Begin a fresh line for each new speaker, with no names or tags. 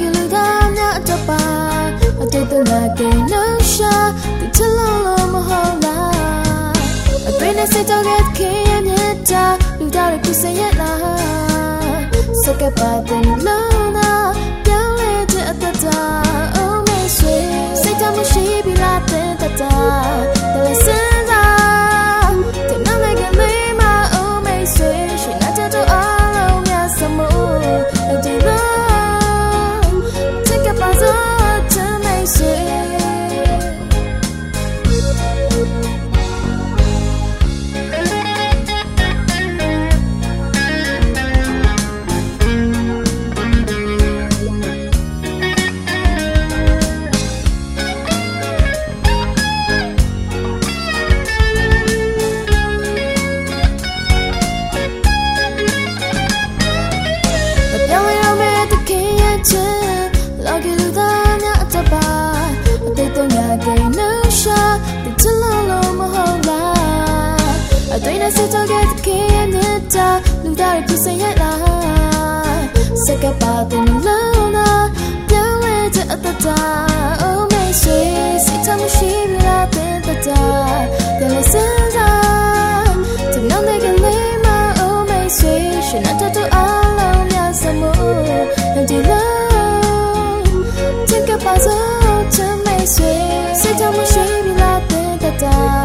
ကလူသာမြတ်တော့ပါအတိတ်ကငါကနော်ရှာဒီချလောလောမဟုတ်လားအသွေးနဲ့စစ်တော့ခဲ့ရဲ့မြတ်တာလူသားရဲ့ကုစရဲ့လားစကပါတဲ့လား 那座真美水，谁叫我水比拉的大大。